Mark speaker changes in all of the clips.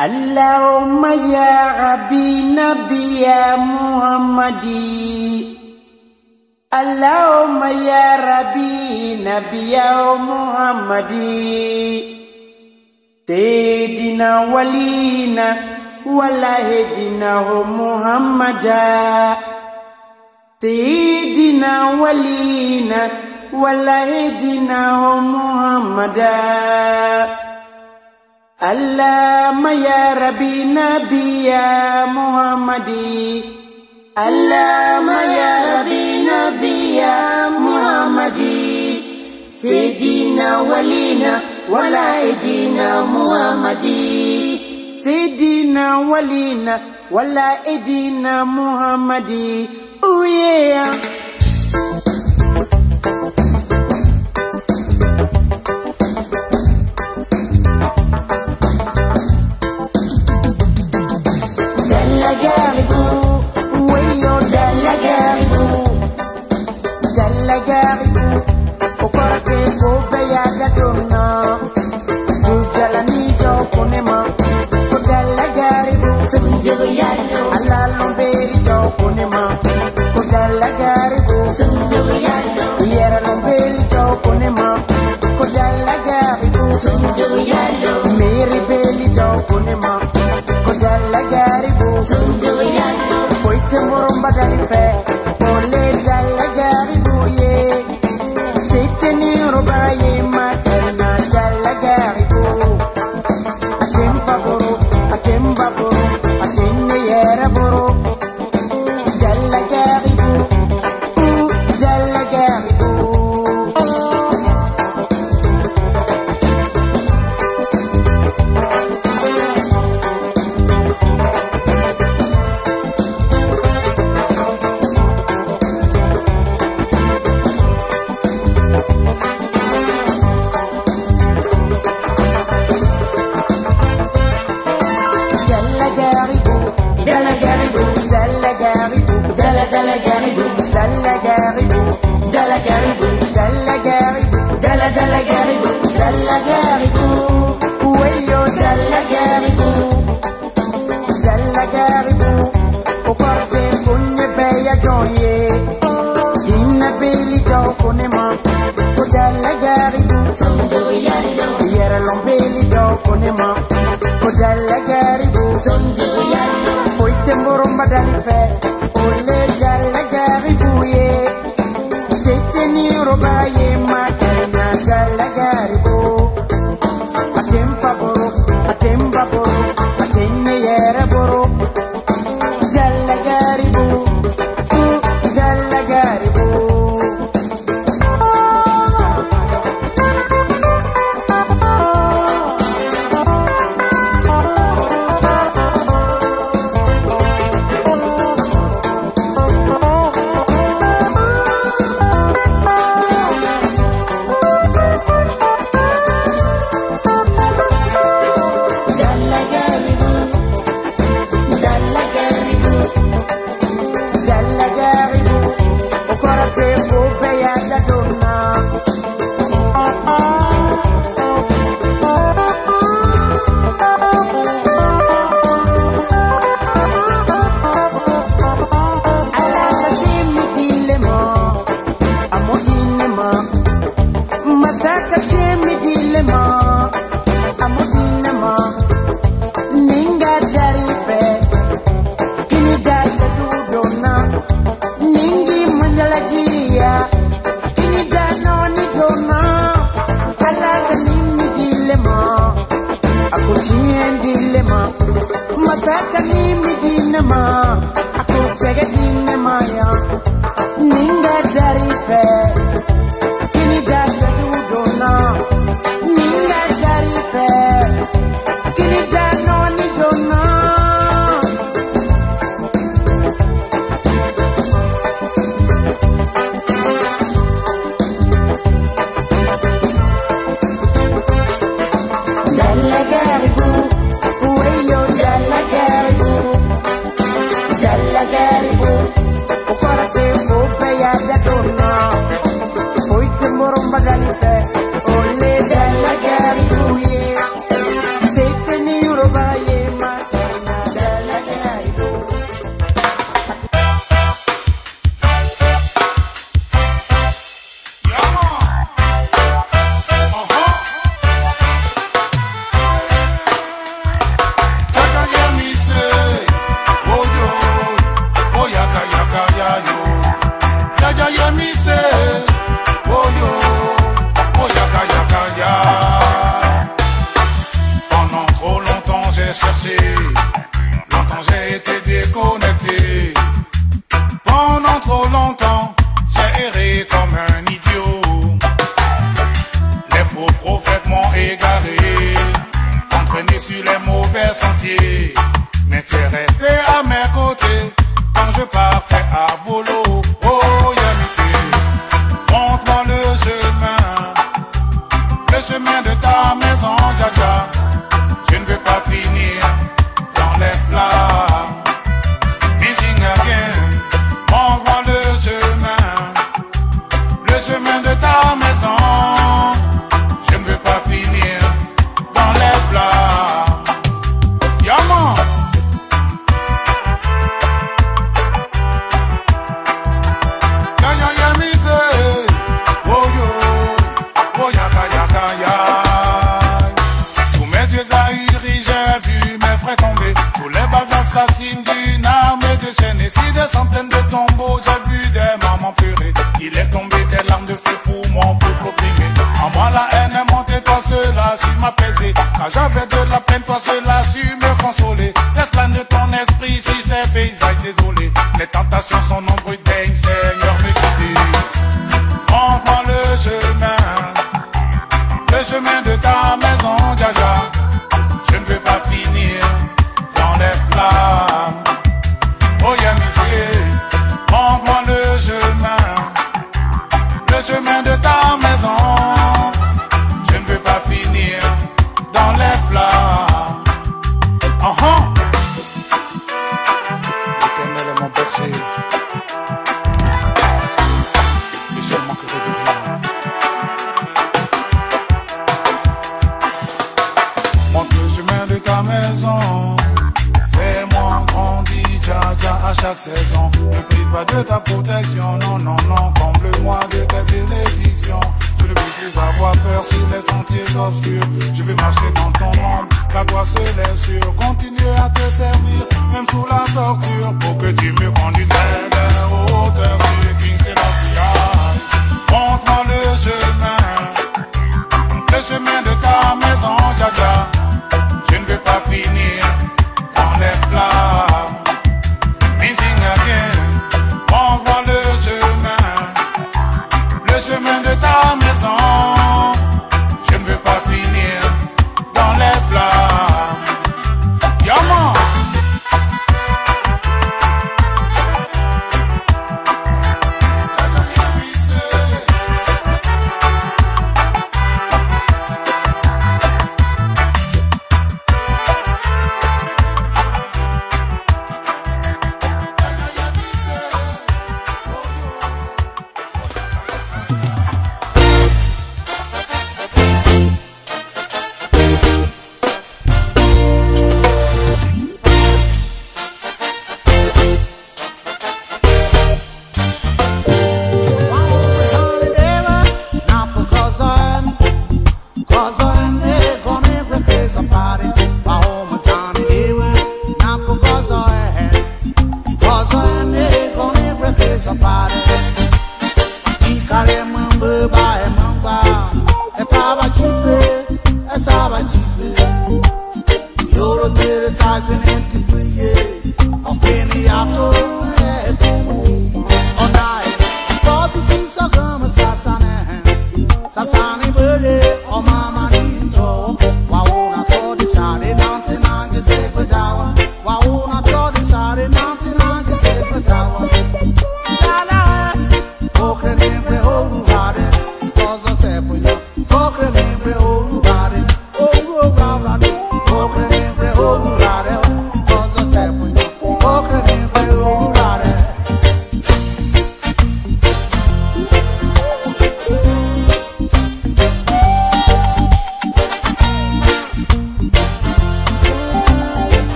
Speaker 1: اللهم يا ربي نبي يا محمدي اللهم يا ربي نبي يا محمدي سيدنا ولينا ولا هدنا محمدا سيدنا ولينا ولا هدنا محمدا اللهم يا ربي نبي يا محمدي اللهم يا ربي نبي يا محمدي سيدنا ولينا ولا ايدينا محمدي سيدنا ولينا ولا ايدينا محمدي Oh yeah. alalo be jo kunema
Speaker 2: kudala garibu
Speaker 1: yeralo be jo kunema kudala garibu meri be jo kunema kudala garibu poite moromba dalife pole
Speaker 2: dala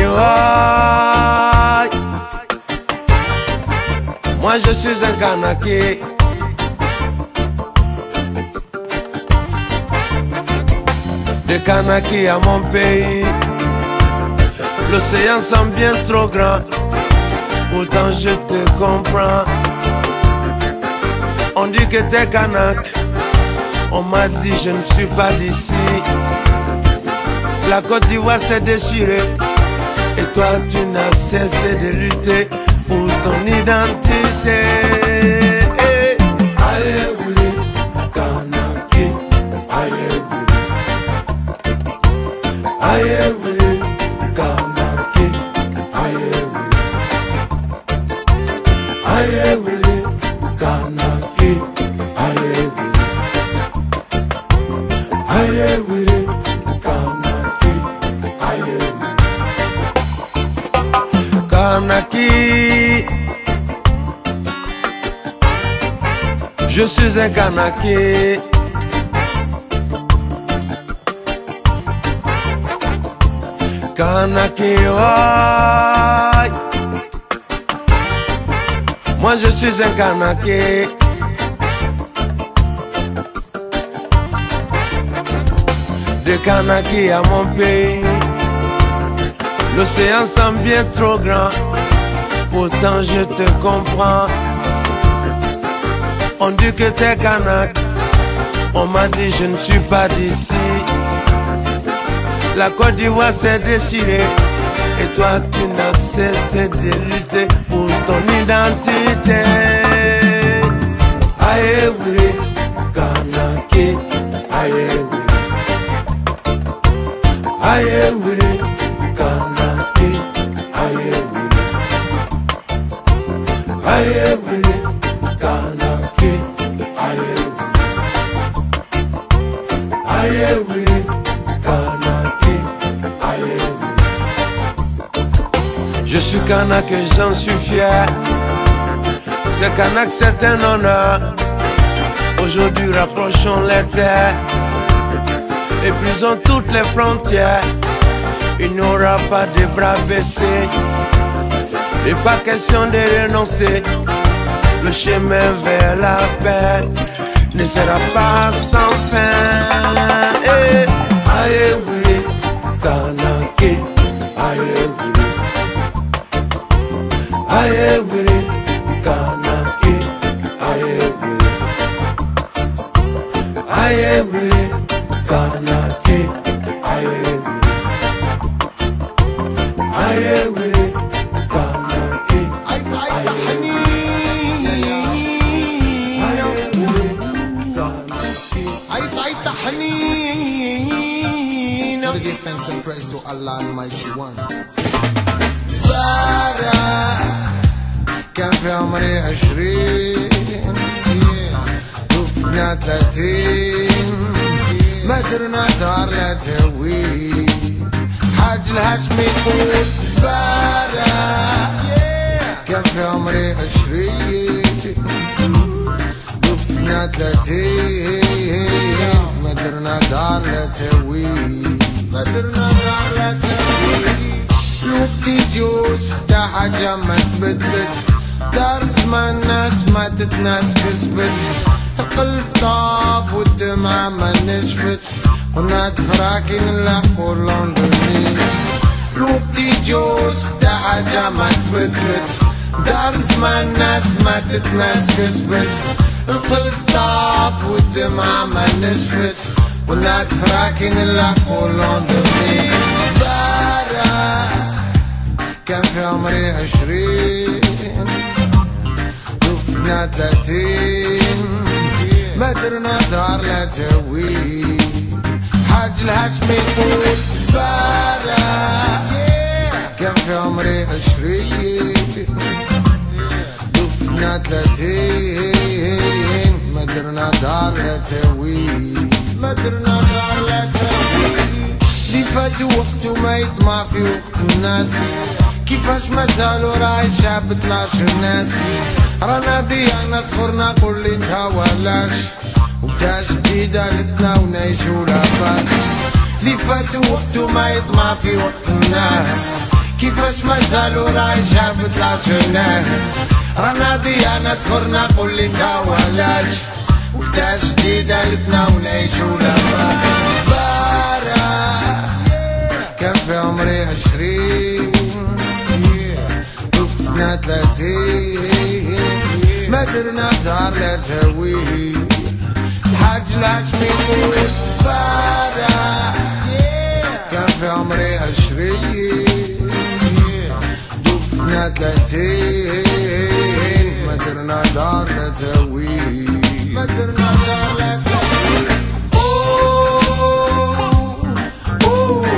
Speaker 3: ouais. Moi je suis un Kanaki. De Kanaki à mon pays. L'océan semble bien trop grand, pourtant je te comprends. Que t'es Kanak, on m'a dit je ne suis pas d'ici. La Côte d'Ivoire s'est déchirée, et toi tu n'as cessé de lutter pour ton identité. Eh, Kanaki. Kanaki, ouais. Moi je suis un Kanaki. De Kanaki à mon pays. L'océan semble bien trop grand. Pourtant je te comprends. On dit que t'es Kanak. On m'a dit je ne suis pas d'ici. La Côte d'Ivoire s'est déchirée. Et toi, tu n'as cessé de lutter pour ton identité. Aïe, oui, Kanaki, aïe, oui. Aïe, oui, Kanaki, aïe. Aïe, oui, suis Kanak et j'en suis fier. Le Kanak c'est un honneur. Aujourd'hui rapprochons les terres et brisons toutes les frontières. Il n'y aura pas de bras baissés et pas question de renoncer. Le chemin vers la paix ne sera pas sans fin. Eh, anyị
Speaker 4: ewere ka na Give thanks and praise to Allah Almighty One. في عمري عشرين. وفنا ثلاثين ما درنا دار لا تهوي حاج الهاشمي يقول بارا. كان في عمري عشرين. وفنا ثلاثين ما درنا دار لا تهوي ما درنا دار لا تهوي الوقت يجوز حتى حاجة ما تبدلت دار زمان ناس ما تتناس كسبت. القلب طاب والدمعة ما نشفت. كنا تفراكين نلحقوا لندني الوقت يجوز حتى حاجة ما تبدلت دار زمان ناس ما تتناس كسبت. القلب طاب والدمعة ما نشفت. كنا تفراكين نلحقوا لندني بارا كان في عمري عشرين. وفنا ثلاثين ما درنا دار لا تهوي. حاج الهاشمي يقول بارا. كان في عمري عشرين. وفنا ثلاثين ما درنا دار لا تهوي. ما درنا دار لا تهوي. اللي فات وقته ما يطمع في وقت الناس. كيفاش ما زالوا راعي شاب طلاش الناس. رانا ديانا صفرنا كل انت ولاش وبدا جديدة لتنا ونعيشو ولا اللي فات وقتو ما يطمع في وقت الناس كيفاش مازالوا رايشة بطلعش الناس رانا ديانا صفرنا كل انت ولاش وبدا جديدة لتنا ونعيشو ولا باك بارا كان في عمري عشرين. وقفنا ثلاثين مدرنا دار لا الحاج الحاج ناشمي الفارع كان في عمري عشرين دوبتنا تلاتين مدرنا دار لا مدرنا دار لا
Speaker 5: تهويه Oh, oh,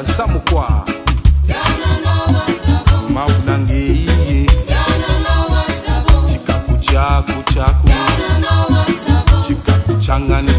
Speaker 5: ya nsamukwa mauna ngeiye chikaku chako chako chikaku
Speaker 6: changane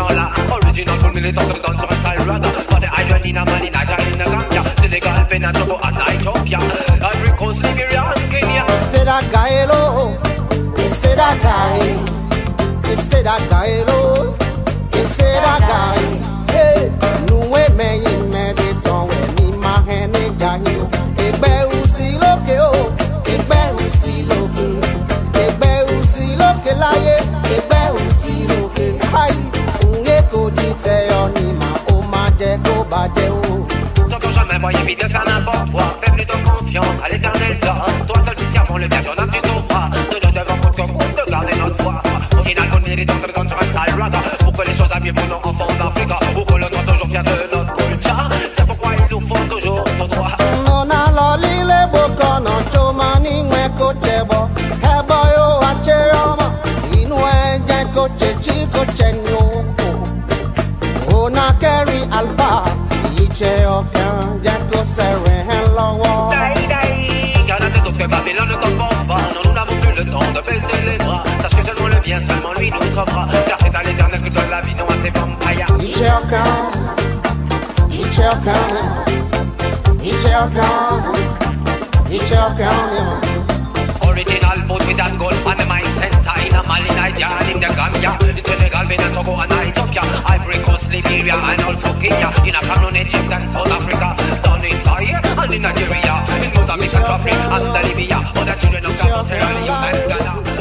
Speaker 6: dollar. Original
Speaker 1: two
Speaker 6: minute of the guns on. For the adrenaline, man in Nigeria, Gambia, Senegal, Venezuela, and Ethiopia. Ivory Coast, Liberia, and Kenya.
Speaker 1: Será
Speaker 6: caelo, será caelo, será caelo. de faire n'importe quoi. Fais plutôt confiance à l'éternel toi. Toi seul qui servons le bien, ton âme tu sauveras. Nous ne devons compte que compte de garder notre foi. Au final, qu'on mérite d'entrer dans un Pour que les choses aillent mieux pour nos enfants d'Afrique. Pour que le toujours fier de nos sauvera Car c'est à l'éternel que donne la vie, non à
Speaker 1: ces
Speaker 6: Original that gold center In a Mali, Nigeria, in the Gambia. In Senegal, Togo and Ethiopia Ivory Coast, Liberia and also Kenya. In a Cameroon, Egypt and South Africa. Down in and in Nigeria. In Mozambique Africa and Libya. Children of Sierra Leone and Ghana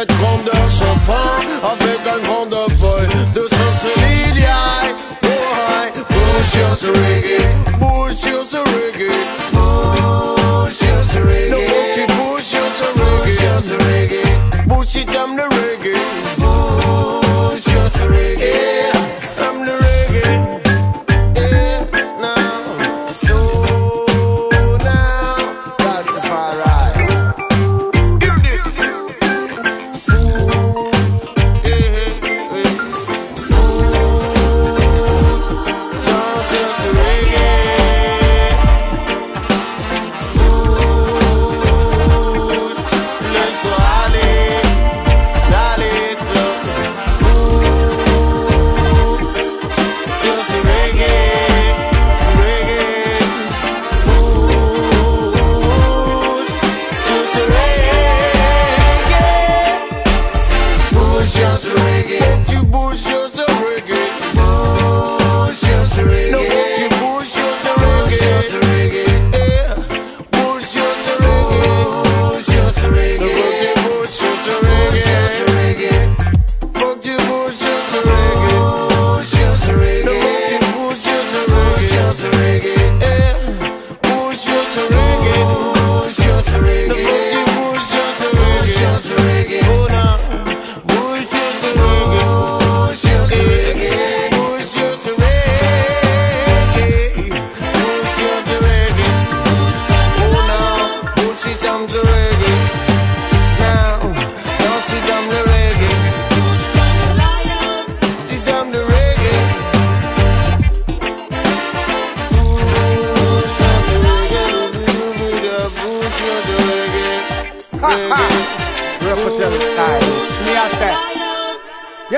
Speaker 3: cette grandeur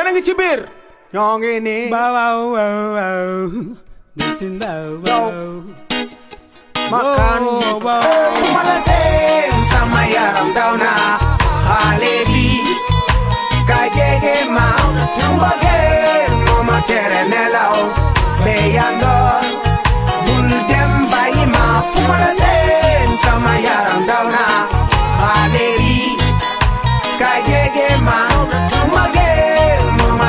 Speaker 7: yéen a ngi ci biir ñoo ngi nii
Speaker 8: Bow wow wow wow. Listen bow wow.
Speaker 7: makan
Speaker 8: Wow, wow.
Speaker 7: fu ma la seen sama yaram daw na xale bi ka jege ma mbëggeel moo ma tere nelaw be yandoor bul dem bàyyi ma fu ma la seen sama yaram daw na xale bi ka jege ma mbëggeel moo ma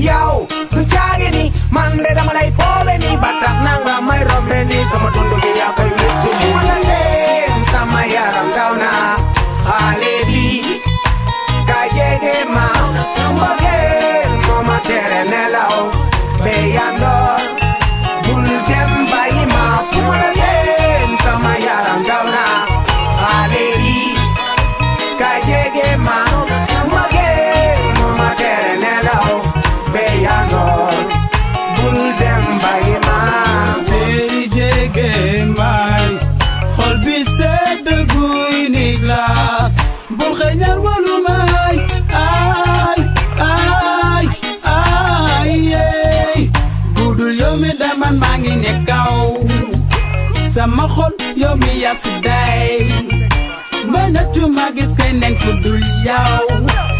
Speaker 7: Yo, tu chagini, mande da malai foleni, batak nang ramai romreni, sama tundu kaya kay witu ni malasen, sama yaram kau na, alebi, kajege ma, mbagen, mama terenelao, beyando. Sama
Speaker 8: xol yow mi yas day mënatuma gis keneen ku dul yow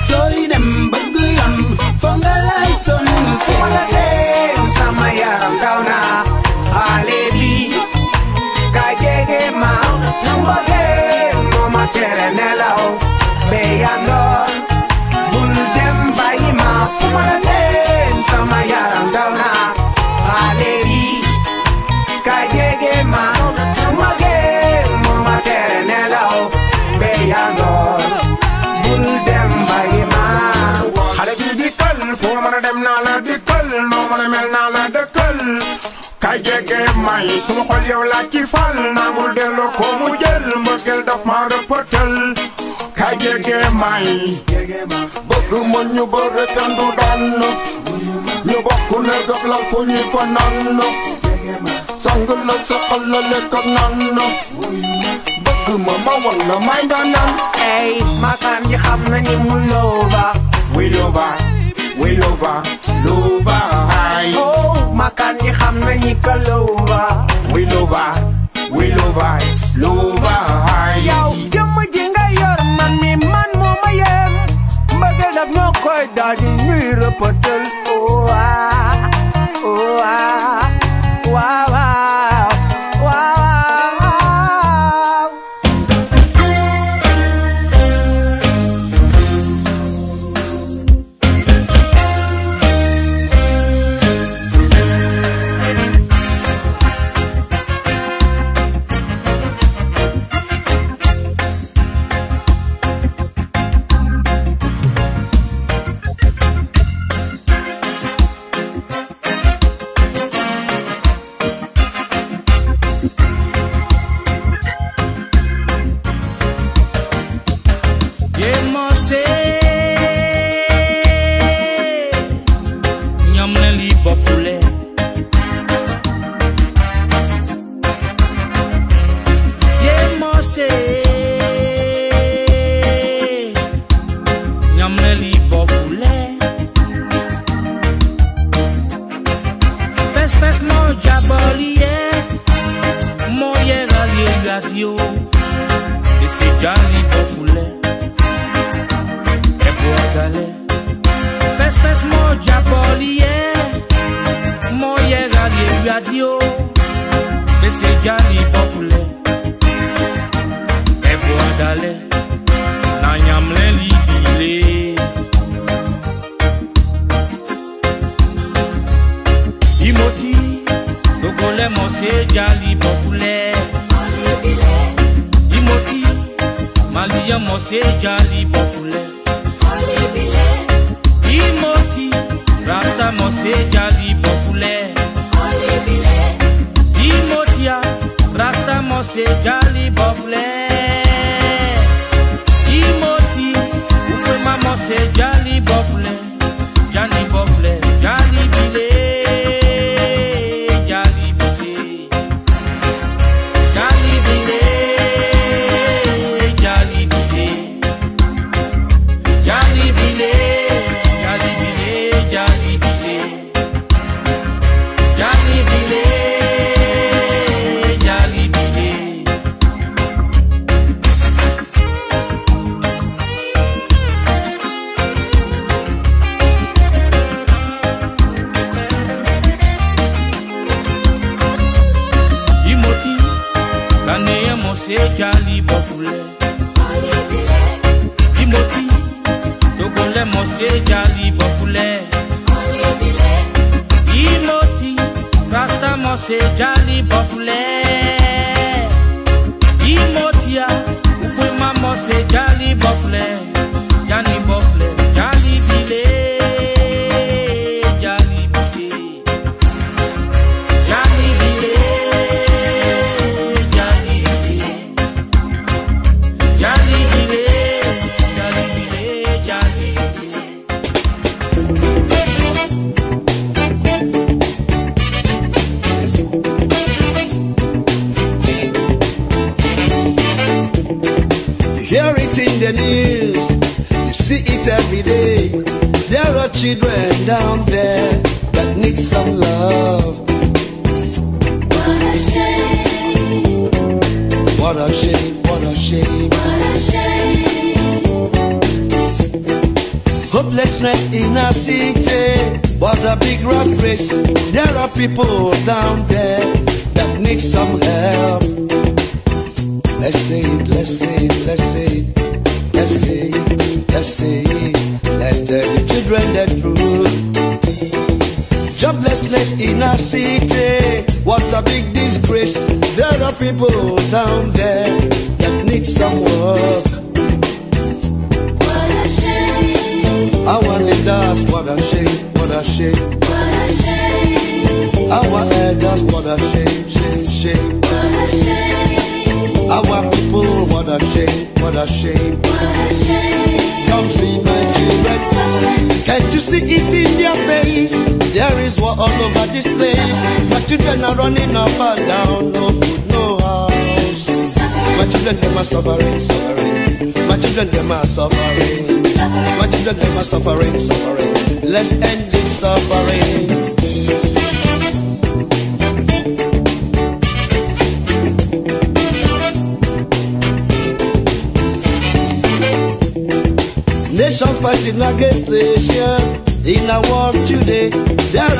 Speaker 8: sooy dem bëgg yoon fo nga lay sonn si
Speaker 7: la seen sama yaram daw na xale bi ka jege ma mbëggeel moo ma tere nelaw be yandoor bul dem bàyyi ma. Fu ma la seen sama yaram daw
Speaker 9: kay jege may suma xol yow laa ci fal. Nangul delloo ko mu jël mbëggeel daf ma rëppatal kay jege may bëgg ma ñu bëre kenn du daan. Ñu bokk ne gab lal fu ñuy fanaan sang la saqal la lekk ak naan. Ma ma walla may daanan
Speaker 7: Ey, makan ji xam na ni mu looba.
Speaker 9: We her, we love her high.
Speaker 7: Oh, makan yi xam
Speaker 9: nañu ko luuba wi luuba wi luuba luuba
Speaker 7: yow jëmm ji nga yor man mi man moo ma yem. Mbëgg nag ñoo koy daal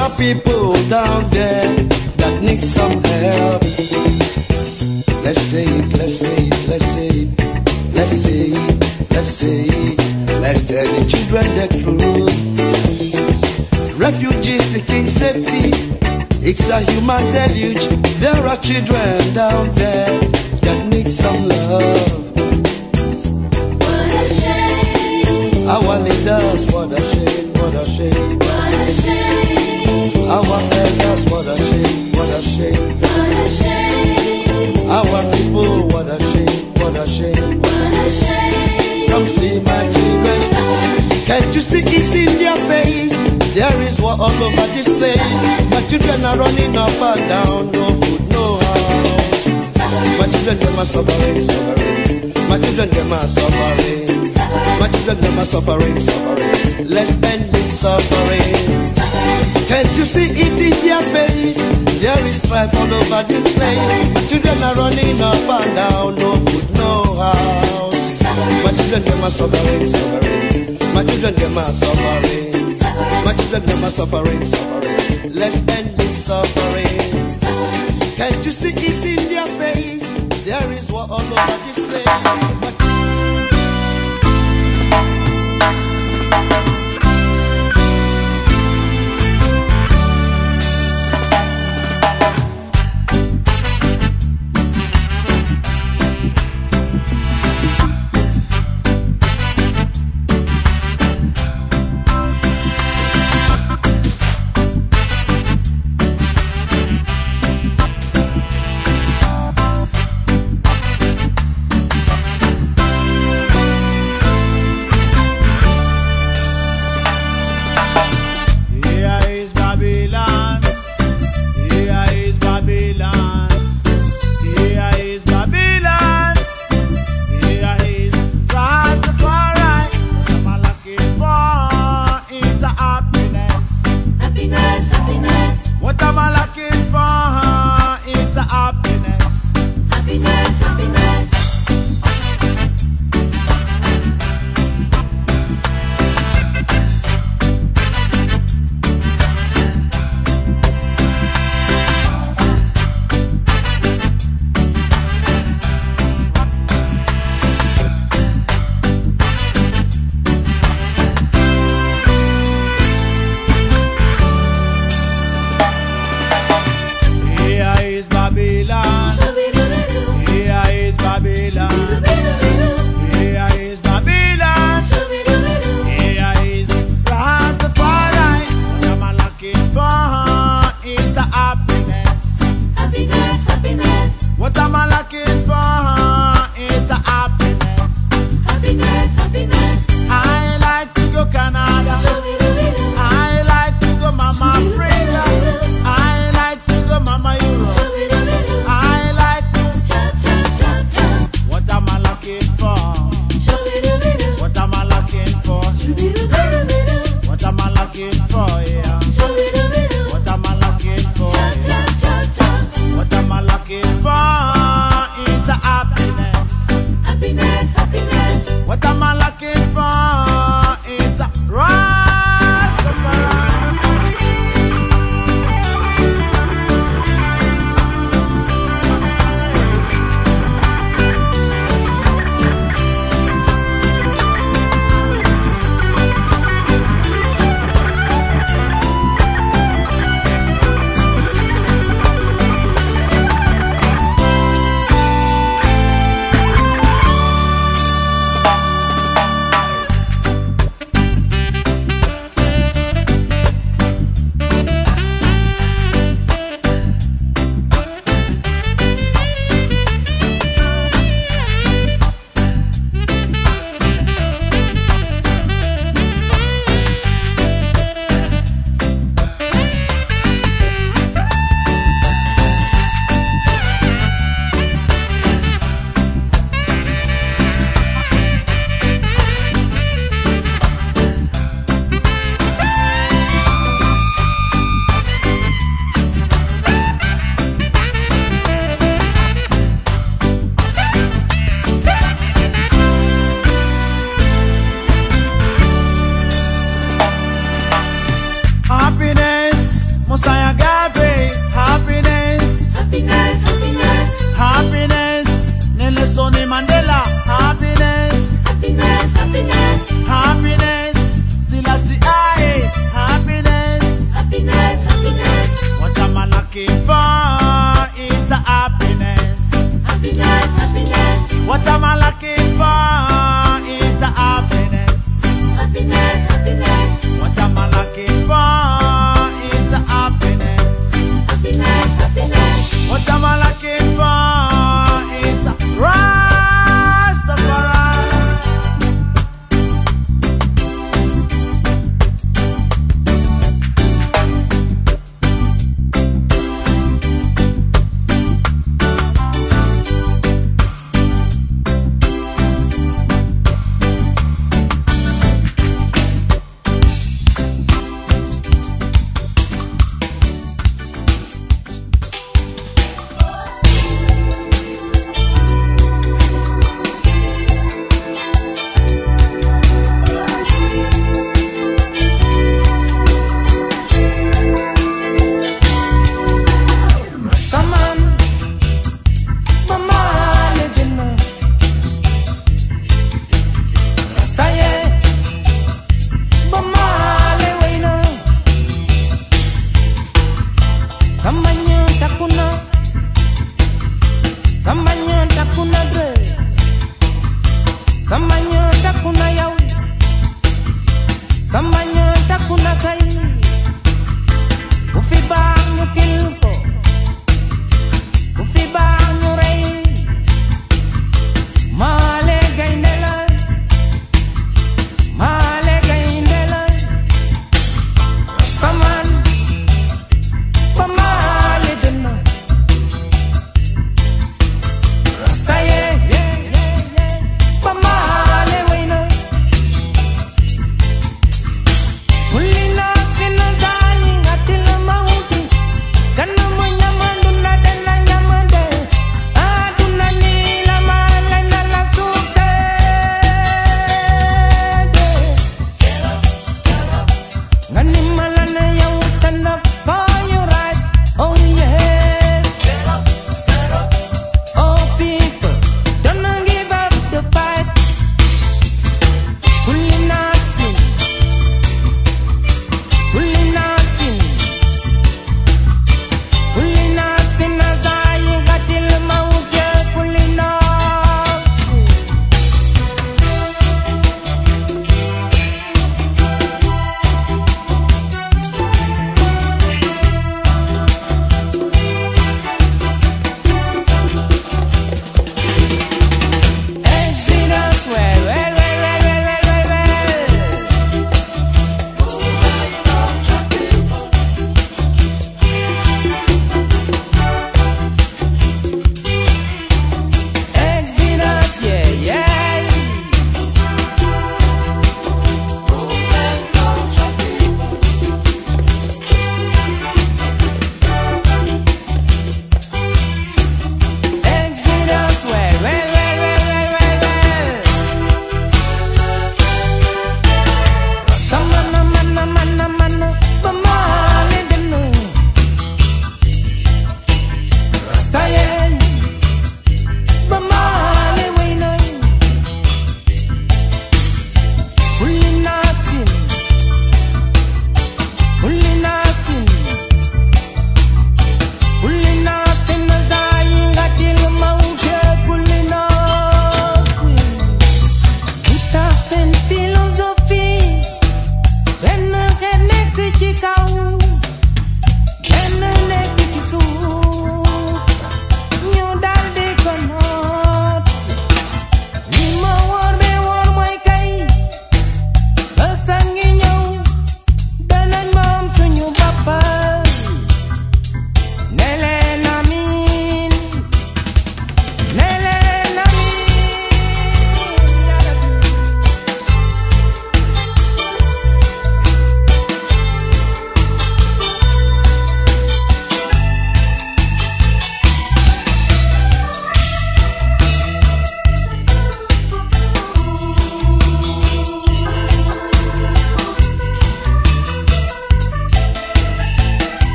Speaker 10: are people down there that need some help. Let's say it, let's say it, let's say it, let's say it, let's say it. Let's tell the children the truth. Refugees seeking safety, it's a human deluge. There are children down there that need some love.
Speaker 2: What a shame,
Speaker 10: Our leaders, what a shame, what a shame.
Speaker 2: what a shame,
Speaker 10: Can't you see it in their face? There is war all over this place. My children are running up and down, no food, no house. My children, them are suffering, suffering. My children, them are suffering. My children, them are suffering, suffering. Let's end this suffering. Can't you see it in their face? There is strife all over this place. My children are running up and down, no food, no house. My children, them are suffering, suffering. My children, them are suffering. My children, them are suffering, suffering. Let's end this suffering. Can't you see it in their face? There is war all over this place.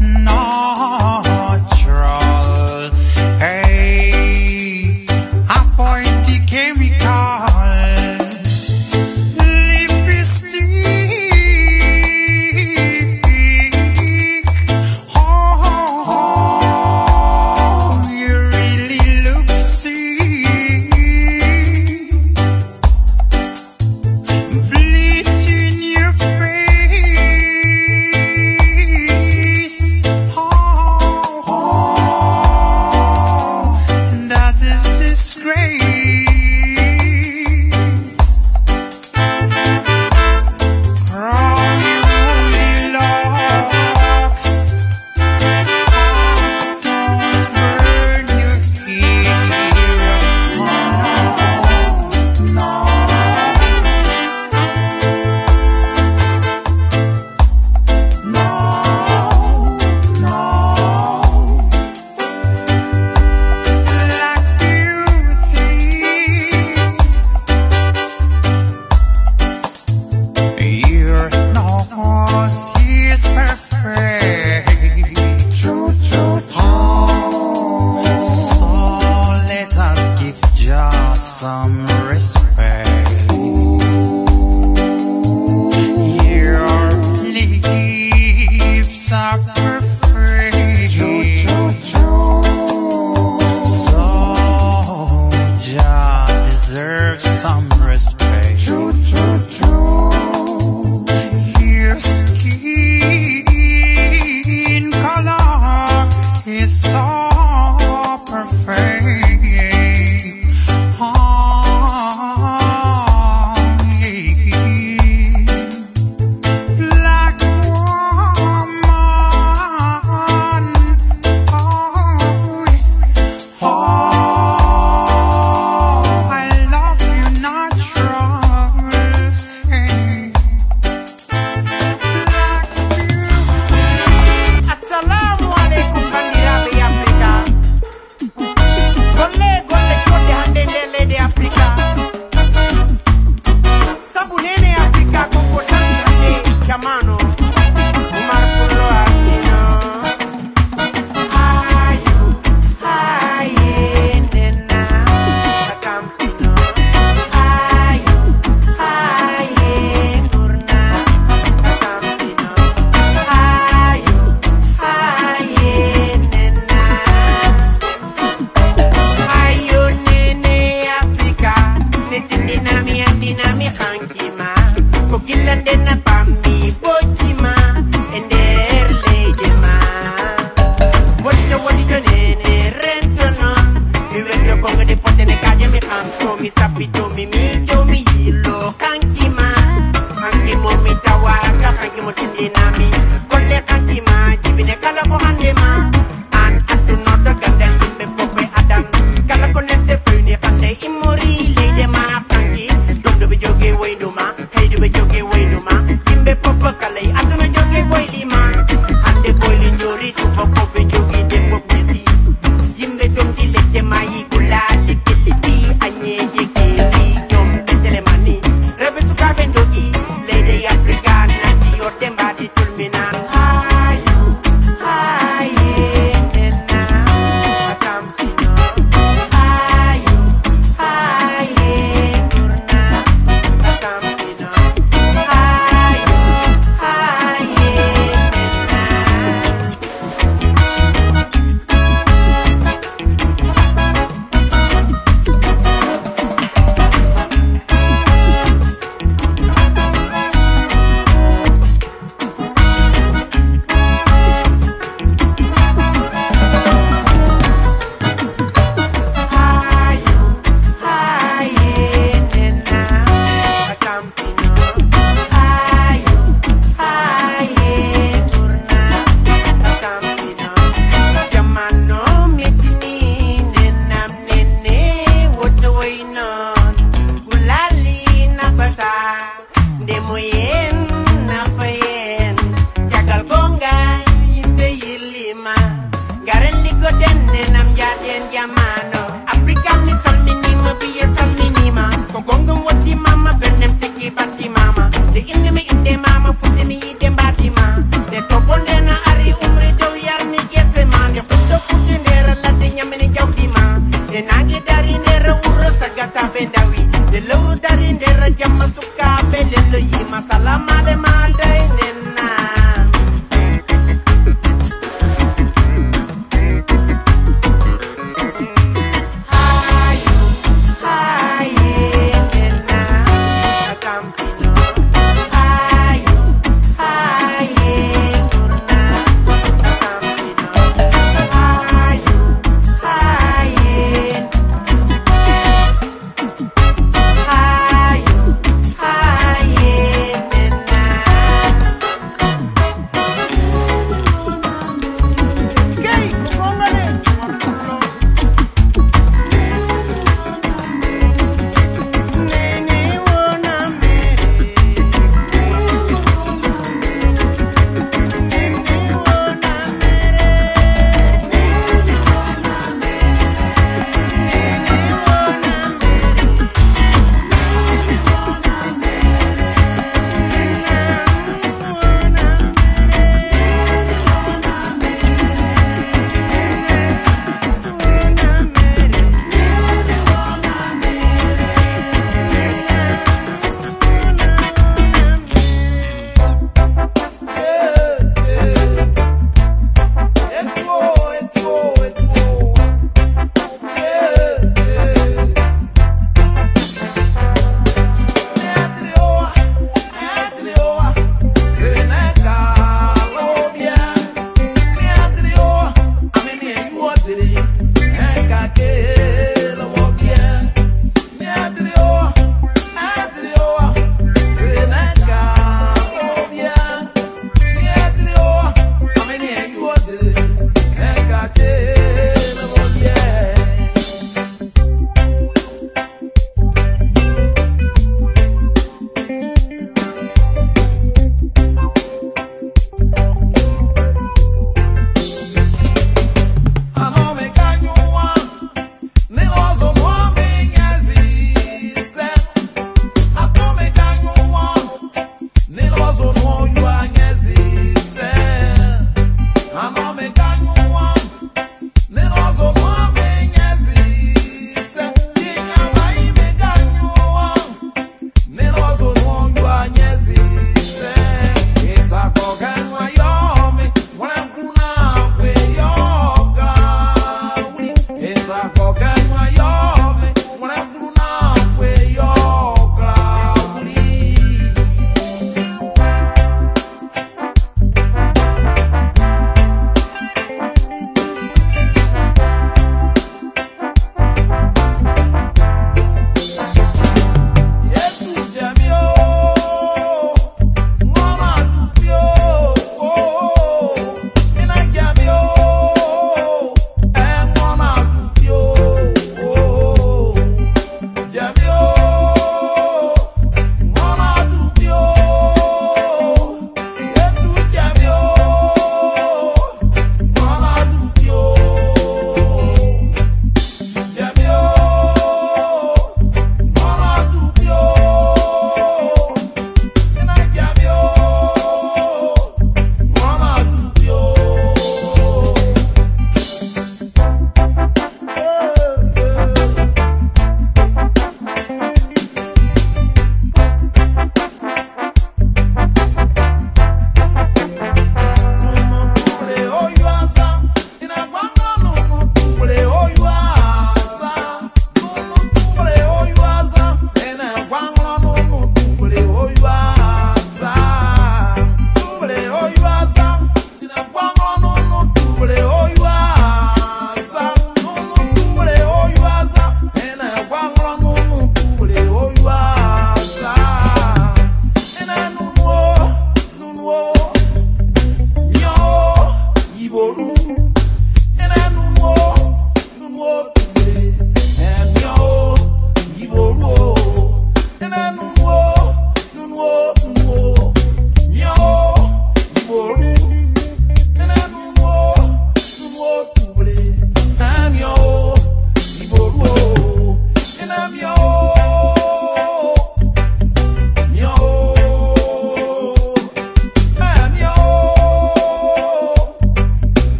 Speaker 11: no.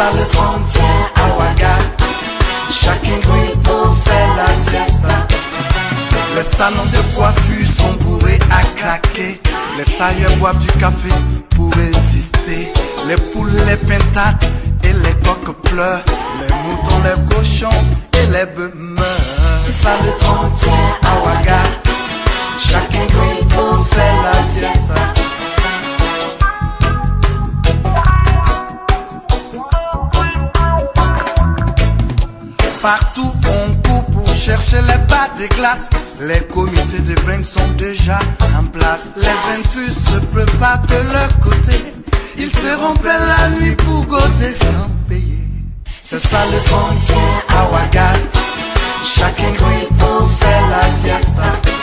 Speaker 12: par le
Speaker 5: 31 à Ouaga. Chacun brille pour faire la fiesta. Les salons de coiffure sont bourrés à craquer. Les tailleurs boivent du café Les comités de brinques sont déjà en place. Les infuses se préparent de leur côté. Ils seront prêts la nuit pour goûter sans payer. C'est ça le bon à Ouaga. Chacun brille pour faire la fiesta.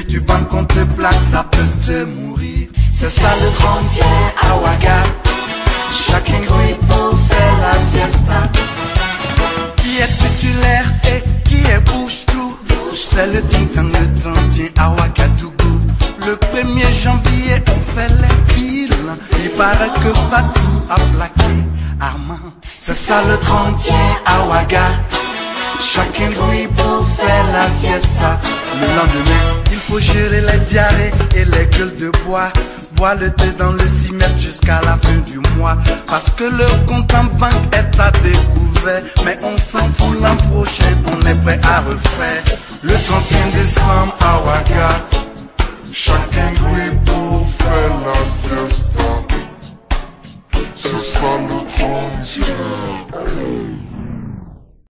Speaker 5: Si tu bandes contre te plaque, ça peut te mourir. C'est ça le 31 à Ouaga. Chacun grille pour faire la fiesta. Qui est titulaire et qui est bouche-trou? C'est le ting-tang le 31 à Ouagadougou. Le 1er janvier, on fait les bilans. Il paraît que Fatou a plaqué Armand. C'est ça le 31 à Ouaga. Chacun grille pour faire la fiesta. Le lendemain, il faut gérer les diarrhées et les gueules de bois. Bois le thé dans le cimetière jusqu'à la fin du mois. Parce que le compte en banque est à découvert. Mais on s'en fout l'an prochain, on est prêt à refaire. Le 31 décembre à Ouaga.
Speaker 13: Chacun grille pour faire la fiesta. C'est ça le 31.